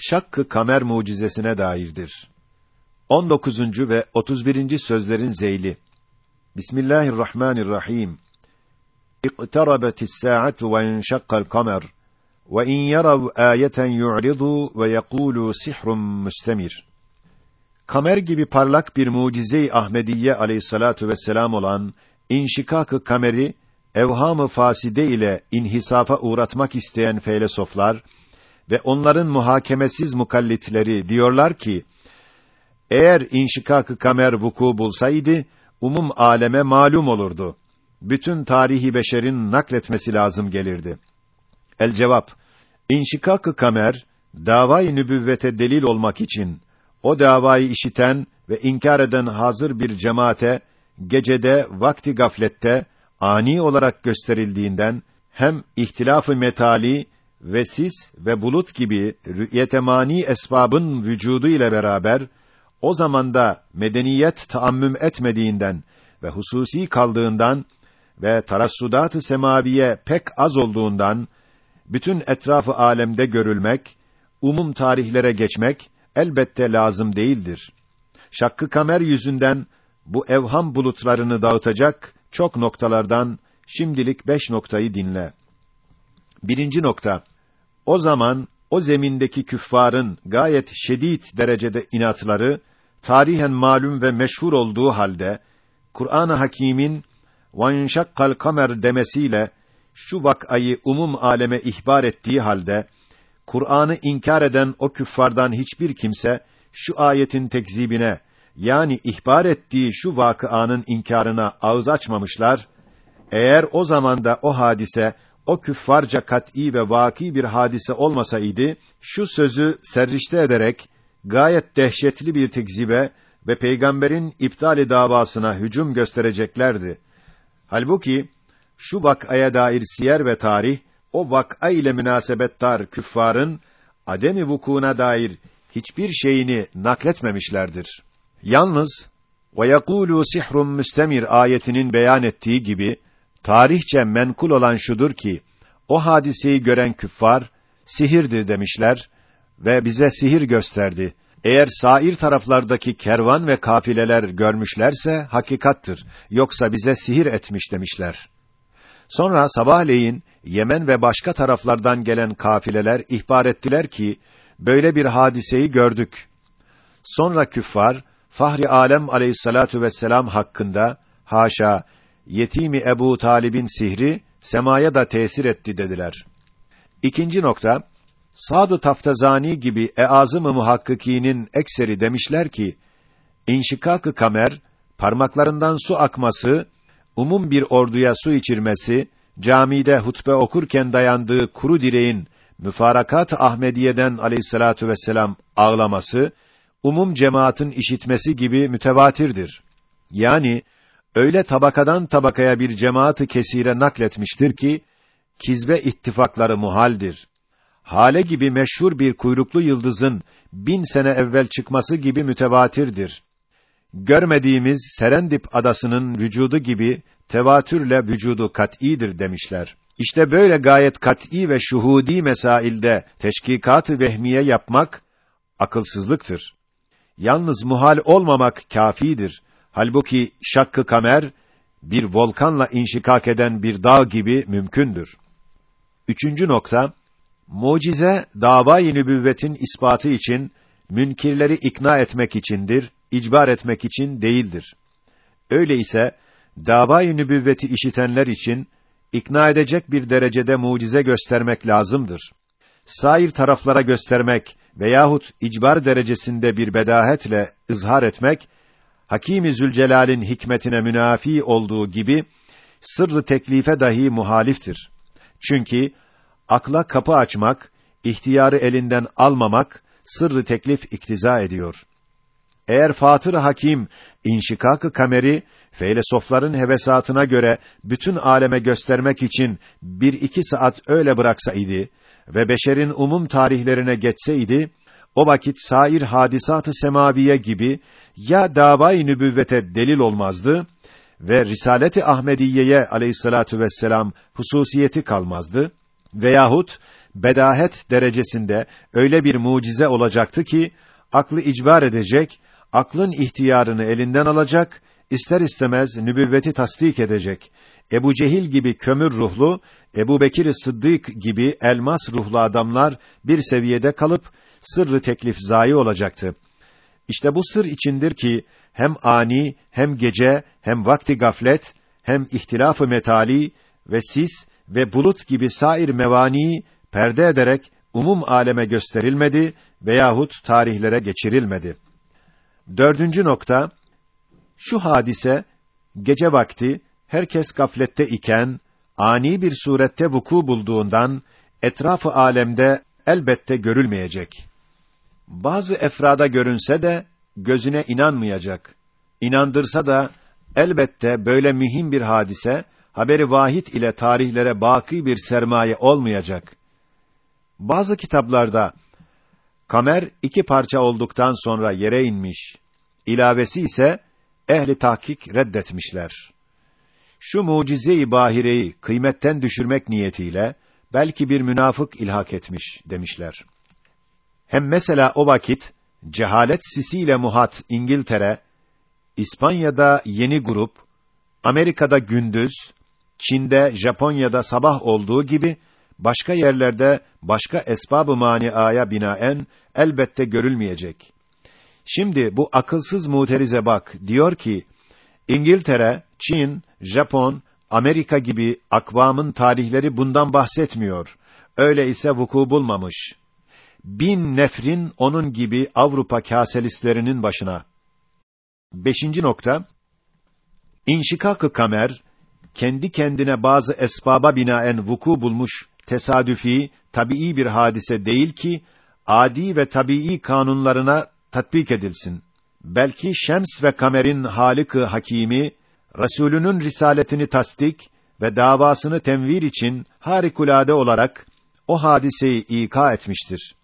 Şakkı kamer mucizesine dairdir. 19. ve 31. sözlerin zeyli. Bismillahirrahmanirrahim. İqtarabetis sa'atu ve enşakkal kamer. Ve in yarav ayeten yu'ridu ve yekulu sihrun müstemir. Kamer gibi parlak bir mucize-i Ahmediye aleyhissalatu vesselam olan inşikak-ı kameri evham-ı faside ile inhisafa uğratmak isteyen felsefeler ve onların muhakemesiz mukallitleri diyorlar ki eğer inşikak-ı kamer vuku bulsaydı umum aleme malum olurdu. Bütün tarihi beşerin nakletmesi lazım gelirdi. El cevap İnşikak-ı kamer davayı nübüvvete delil olmak için o davayı işiten ve inkar eden hazır bir cemaate gecede vakti gaflette ani olarak gösterildiğinden hem ihtilafı metali ve sis ve bulut gibi rü'yetemani esbabın vücudu ile beraber o zamanda medeniyet taammüm etmediğinden ve hususi kaldığından ve tarassudat-ı semaviye pek az olduğundan bütün etrafı alemde görülmek, umum tarihlere geçmek elbette lazım değildir. Şakkı kamer yüzünden bu evham bulutlarını dağıtacak çok noktalardan şimdilik beş noktayı dinle. Birinci nokta. O zaman o zemindeki küffarın gayet şedid derecede inatları tarihen malum ve meşhur olduğu halde Kur'an-ı Hakîm'in "Vanşakkal kamer" demesiyle şu vakayı umum aleme ihbar ettiği halde Kur'an'ı inkar eden o küffardan hiçbir kimse şu ayetin tekzibine yani ihbar ettiği şu vakıanın inkarına ağız açmamışlar. Eğer o zamanda o hadise o küffarca kat'î ve vaki bir hadise olmasaydı şu sözü serrişte ederek gayet dehşetli bir tekzibe ve peygamberin iptali davasına hücum göstereceklerdi. Halbuki şu vakaya dair siyer ve tarih o vak'a ile münasebettar küffarın ademi vukuuna dair hiçbir şeyini nakletmemişlerdir. Yalnız yekulu sihrun müstemir ayetinin beyan ettiği gibi tarihçe menkul olan şudur ki o hadiseyi gören küffar sihirdir demişler ve bize sihir gösterdi. Eğer sair taraflardaki kervan ve kafileler görmüşlerse hakikattır. Yoksa bize sihir etmiş demişler. Sonra sabahleyin Yemen ve başka taraflardan gelen kafileler ihbar ettiler ki böyle bir hadiseyi gördük. Sonra küffar Fahri Alem Aleyhissalatu vesselam hakkında haşa yetimi Ebu Talib'in sihri semaya da tesir etti dediler. İkinci nokta Sadı Taftazani gibi eazım-ı muhakkikinin ekseri demişler ki inşikak-ı kamer parmaklarından su akması umum bir orduya su içirmesi, camide hutbe okurken dayandığı kuru direğin müfarakat Ahmediye'den aleyhissalatu vesselam ağlaması, umum cemaatin işitmesi gibi mütevatirdir. Yani öyle tabakadan tabakaya bir cemaatı kesire nakletmiştir ki kizbe ittifakları muhaldir. Hale gibi meşhur bir kuyruklu yıldızın bin sene evvel çıkması gibi mütevatirdir görmediğimiz Serendip adasının vücudu gibi tevatürle vücudu kat'idir demişler. İşte böyle gayet kat'î ve şuhudi mesailde teşkikat-ı vehmiye yapmak akılsızlıktır. Yalnız muhal olmamak kâfidir. Halbuki şakkı kamer bir volkanla inşikak eden bir dağ gibi mümkündür. Üçüncü nokta mucize davayı nübüvvetin ispatı için münkirleri ikna etmek içindir icbar etmek için değildir. Öyle ise davayı nübüvveti işitenler için ikna edecek bir derecede mucize göstermek lazımdır. Sair taraflara göstermek veyahut icbar derecesinde bir bedahetle izhar etmek Hakîm-i Zülcelal'in hikmetine münafi olduğu gibi sırrı teklife dahi muhaliftir. Çünkü akla kapı açmak, ihtiyarı elinden almamak sırrı teklif iktiza ediyor. Eğer Fatır Hakim inşikak-ı kameri feylesofların hevesatına göre bütün aleme göstermek için bir iki saat öyle bıraksaydı ve beşerin umum tarihlerine geçseydi, o vakit sair hadisat-ı semaviye gibi ya davayı nübüvvete delil olmazdı ve Risalet-i Ahmediye'ye aleyhissalatu vesselam hususiyeti kalmazdı veyahut bedahet derecesinde öyle bir mucize olacaktı ki aklı icbar edecek, aklın ihtiyarını elinden alacak, ister istemez nübüvveti tasdik edecek. Ebu Cehil gibi kömür ruhlu, Ebu Bekir Sıddık gibi elmas ruhlu adamlar bir seviyede kalıp sırrı teklif zayi olacaktı. İşte bu sır içindir ki hem ani, hem gece, hem vakti gaflet, hem ihtilafı metali ve sis ve bulut gibi sair mevani perde ederek umum aleme gösterilmedi veyahut tarihlere geçirilmedi. Dördüncü nokta, şu hadise, gece vakti, herkes gaflette iken, ani bir surette vuku bulduğundan, etrafı alemde elbette görülmeyecek. Bazı efrada görünse de, gözüne inanmayacak. İnandırsa da, elbette böyle mühim bir hadise, haberi vahid ile tarihlere baki bir sermaye olmayacak. Bazı kitaplarda, kamer iki parça olduktan sonra yere inmiş. İlavesi ise, ehli tahkik reddetmişler. Şu mucize-i bahireyi kıymetten düşürmek niyetiyle, belki bir münafık ilhak etmiş demişler. Hem mesela o vakit, cehalet sisiyle muhat İngiltere, İspanya'da yeni grup, Amerika'da gündüz, Çin'de, Japonya'da sabah olduğu gibi, başka yerlerde başka esbab-ı maniaya binaen elbette görülmeyecek. Şimdi bu akılsız muterize bak diyor ki İngiltere, Çin, Japon, Amerika gibi akvamın tarihleri bundan bahsetmiyor. Öyle ise vuku bulmamış. Bin nefrin onun gibi Avrupa kaselistlerinin başına. Beşinci nokta, İnşikak-ı kamer, kendi kendine bazı esbaba binaen vuku bulmuş, tesadüfi, tabii bir hadise değil ki, adi ve tabii kanunlarına tatbik edilsin. Belki Şems ve Kamer'in Halık-ı Hakimi, Resulünün risaletini tasdik ve davasını tenvir için harikulade olarak o hadiseyi ika etmiştir.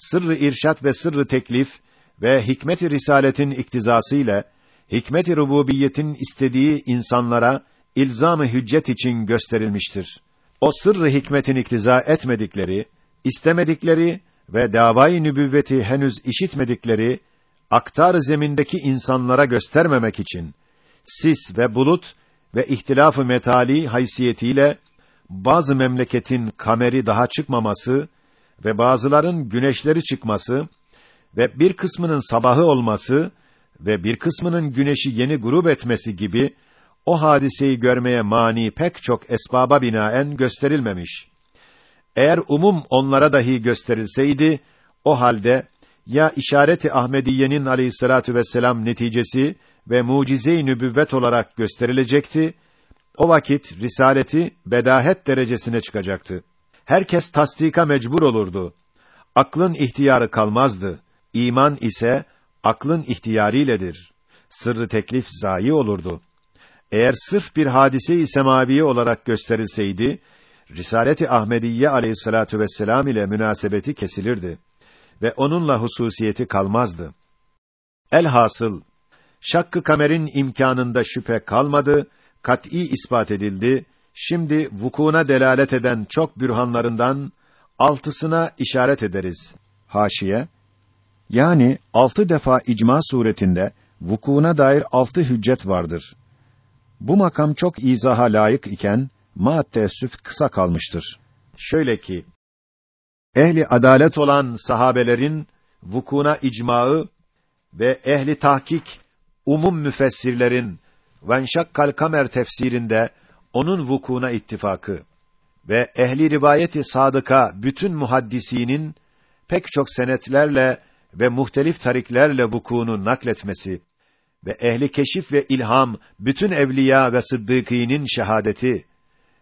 Sırrı irşat ve sırrı teklif ve hikmet-i risaletin iktizası ile hikmet-i rububiyetin istediği insanlara ilzam-ı hüccet için gösterilmiştir. O sırrı hikmetin iktiza etmedikleri, istemedikleri ve davayı nübüvveti henüz işitmedikleri aktar zemindeki insanlara göstermemek için sis ve bulut ve ihtilafı metali haysiyetiyle bazı memleketin kameri daha çıkmaması ve bazıların güneşleri çıkması ve bir kısmının sabahı olması ve bir kısmının güneşi yeni grup etmesi gibi o hadiseyi görmeye mani pek çok esbaba binaen gösterilmemiş. Eğer umum onlara dahi gösterilseydi, o halde ya işareti Ahmediyenin aleyhissalatu vesselam neticesi ve mucize-i nübüvvet olarak gösterilecekti. O vakit risaleti bedahet derecesine çıkacaktı. Herkes tasdika mecbur olurdu. Aklın ihtiyarı kalmazdı. İman ise aklın ihtiyarıyledir. Sırrı teklif zayi olurdu. Eğer sırf bir hadise-i semaviye olarak gösterilseydi, Risaleti Ahmediye aleyhissalatu vesselam ile münasebeti kesilirdi ve onunla hususiyeti kalmazdı. Elhasıl şakkı kamerin imkanında şüphe kalmadı, kat'î ispat edildi. Şimdi vukuuna delalet eden çok bürhanlarından altısına işaret ederiz. Haşiye yani altı defa icma suretinde vukuuna dair altı hüccet vardır. Bu makam çok izaha layık iken ma teessüf kısa kalmıştır. Şöyle ki ehli adalet olan sahabelerin vukuna icmaı ve ehli tahkik umum müfessirlerin Venşakkal Kamer tefsirinde onun vukuna ittifakı ve ehli rivayeti sadıka bütün muhaddisinin pek çok senetlerle ve muhtelif tariklerle vukunu nakletmesi ve ehli keşif ve ilham bütün evliya ve sıddıkînin şehadeti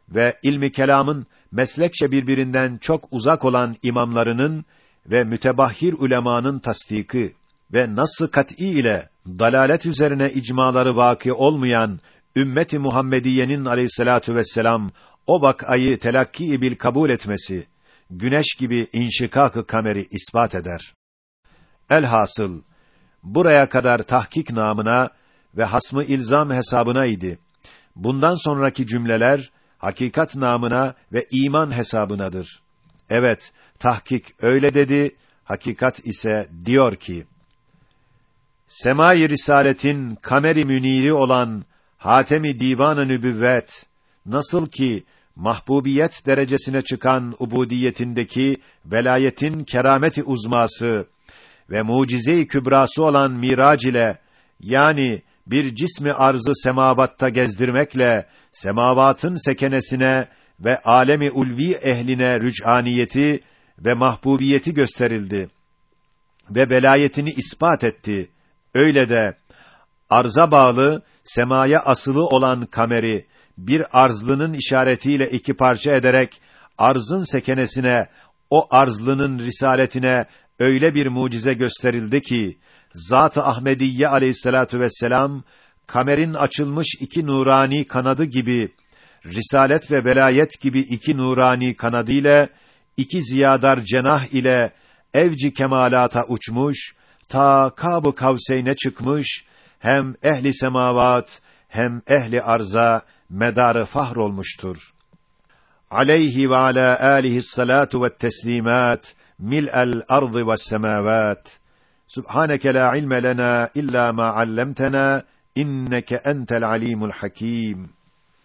ve ilmi kelamın meslekçe birbirinden çok uzak olan imamlarının ve mütebahhir ulemanın tasdiki ve nasıl kat'î ile dalalet üzerine icmaları vaki olmayan ümmeti Muhammediyenin aleyhissalatu vesselam o vakayı telakki bil kabul etmesi güneş gibi inşikak-ı kameri ispat eder. Elhasıl buraya kadar tahkik namına ve hasmı ilzam hesabına idi. Bundan sonraki cümleler hakikat namına ve iman hesabınadır. Evet, tahkik öyle dedi, hakikat ise diyor ki, Semai Risaletin kameri müniri olan Hatemi Divan-ı Nübüvvet nasıl ki mahbubiyet derecesine çıkan ubudiyetindeki velayetin kerameti uzması ve mucize-i kübrası olan mirac ile yani bir cismi arzı semavatta gezdirmekle semavatın sekenesine ve alemi ulvi ehline rüc'aniyeti ve mahbubiyeti gösterildi ve velayetini ispat etti. Öyle de arza bağlı semaya asılı olan kameri bir arzlının işaretiyle iki parça ederek arzın sekenesine o arzlının risaletine öyle bir mucize gösterildi ki Zat-ı Ahmediyye Aleyhissalatu vesselam kamerin açılmış iki nurani kanadı gibi risalet ve velayet gibi iki nurani kanadı ile iki ziyadar cenah ile evci kemalata uçmuş ta Kab-ı Kavseyn'e çıkmış hem ehli semavat hem ehli arza medarı fahr olmuştur. Aleyhi ve ala alihi salatu ve teslimat mil'el ardı ve semavat. Subhaneke la ilme lena illa ma allamtena inneke entel alimul hakim.